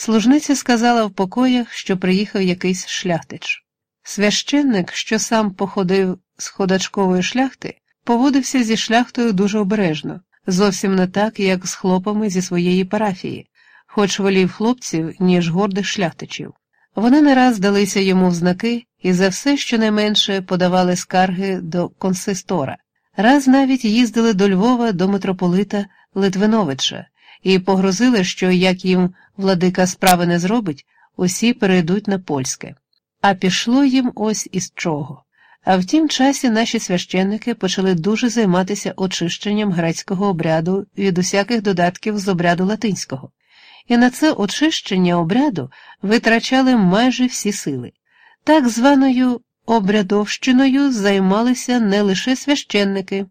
Служниця сказала в покоях, що приїхав якийсь шляхтич. Священник, що сам походив з ходачкової шляхти, поводився зі шляхтою дуже обережно, зовсім не так, як з хлопами зі своєї парафії, хоч волів хлопців, ніж гордих шляхтичів. Вони не раз далися йому в знаки і за все щонайменше подавали скарги до консистора. Раз навіть їздили до Львова до митрополита Литвиновича і погрозили, що як їм владика справи не зробить, усі перейдуть на польське. А пішло їм ось із чого. А в тім часі наші священники почали дуже займатися очищенням грецького обряду від усяких додатків з обряду латинського, і на це очищення обряду витрачали майже всі сили. Так званою обрядовщиною займалися не лише священники,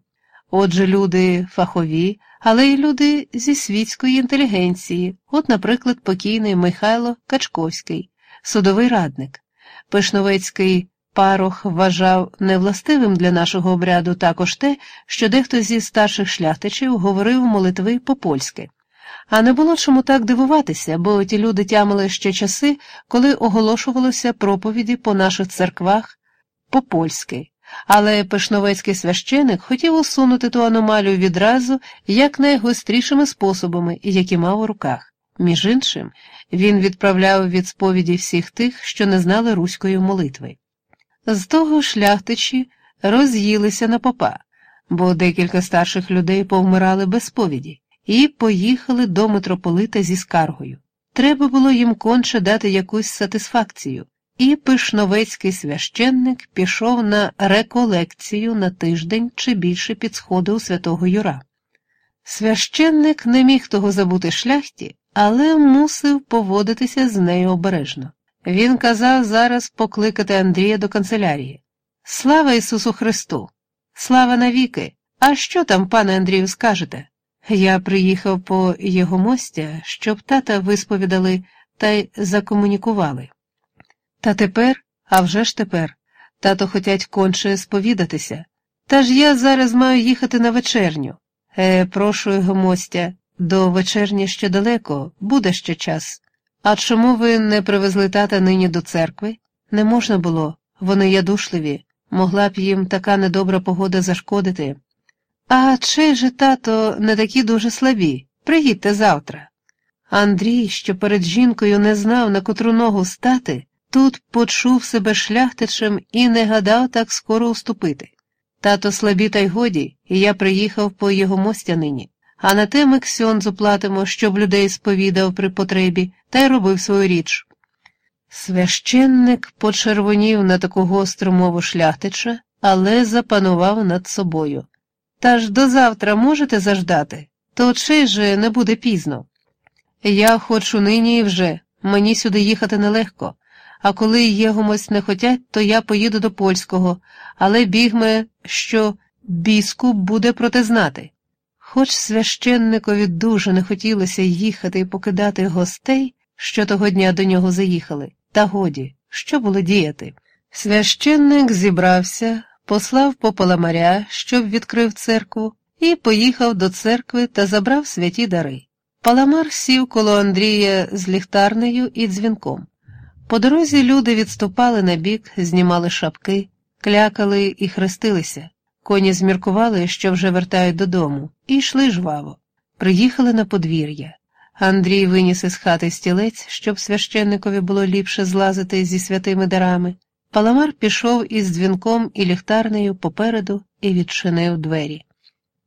отже, люди фахові, але й люди зі світської інтелігенції, от, наприклад, покійний Михайло Качковський, судовий радник, Пишновецький парох вважав невластивим для нашого обряду також те, що дехто зі старших шляхтичів говорив молитви по-польськи. А не було чому так дивуватися, бо ті люди тямили ще часи, коли оголошувалося проповіді по наших церквах по-польськи, але пишновецький священик хотів усунути ту аномалію відразу якнайгострішими способами, які мав у руках. Між іншим, він відправляв від сповіді всіх тих, що не знали руської молитви. З того шляхтичі роз'їлися на попа, бо декілька старших людей повмирали без сповіді, і поїхали до митрополита зі скаргою. Треба було їм конче дати якусь сатисфакцію, і пишновецький священник пішов на реколекцію на тиждень чи більше під сходи у святого Юра. Священник не міг того забути шляхті, але мусив поводитися з нею обережно. Він казав зараз покликати Андрія до канцелярії. Слава Ісусу Христу! Слава навіки! А що там, пане Андрію, скажете? Я приїхав по його мостя, щоб тата висповідали та й закомунікували. Та тепер, а вже ж тепер, тато хотять конче сповідатися. Та ж я зараз маю їхати на вечерню. Е, прошу його мостя, до вечерні ще далеко, буде ще час. А чому ви не привезли тата нині до церкви? Не можна було, вони ядушливі, могла б їм така недобра погода зашкодити. А чей же тато не такі дуже слабі? Приїдьте завтра. Андрій, що перед жінкою не знав, на котру ногу стати, тут почув себе шляхтичем і не гадав так скоро уступити. Тато слабі, та й годі, і я приїхав по його мостянині а на те ми ксьонзу платимо, щоб людей сповідав при потребі, та й робив свою річ. Священник почервонів на таку гостру мову шляхтича, але запанував над собою. Та ж до завтра можете заждати, то очей же не буде пізно. Я хочу нині і вже, мені сюди їхати нелегко, а коли єгомось не хотять, то я поїду до польського, але бігме, що біскуп буде протизнати. Хоч священникові дуже не хотілося їхати і покидати гостей, що того дня до нього заїхали, та годі, що було діяти. Священник зібрався, послав по Паламаря, щоб відкрив церкву, і поїхав до церкви та забрав святі дари. Паламар сів коло Андрія з ліхтарнею і дзвінком. По дорозі люди відступали на бік, знімали шапки, клякали і хрестилися. Коні зміркували, що вже вертають додому, і йшли жваво. Приїхали на подвір'я. Андрій виніс із хати стілець, щоб священникові було ліпше злазити зі святими дарами. Паламар пішов із дзвінком і ліхтарнею попереду і відчинив двері.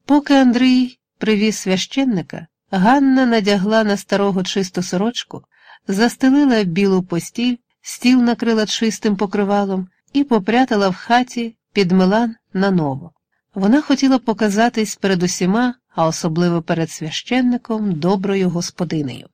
Поки Андрій привіз священника, Ганна надягла на старого чисту сорочку, застелила білу постіль, стіл накрила чистим покривалом і попрятала в хаті під Милан наново. Вона хотіла показатись перед усіма, а особливо перед священником, доброю господинею.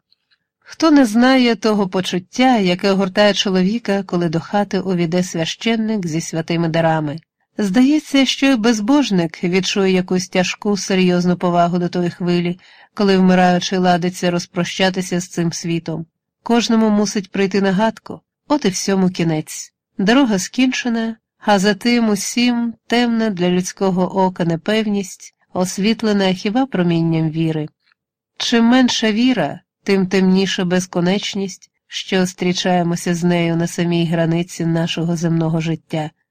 Хто не знає того почуття, яке огортає чоловіка, коли до хати увійде священник зі святими дарами. Здається, що й безбожник відчує якусь тяжку серйозну повагу до тої хвилі, коли вмираючи ладиться розпрощатися з цим світом. Кожному мусить прийти нагадку, от і всьому кінець. Дорога скінчена, а за тим усім темна для людського ока непевність, освітлена хіба промінням віри. Чим менша віра, тим темніша безконечність, що зустрічаємося з нею на самій границі нашого земного життя.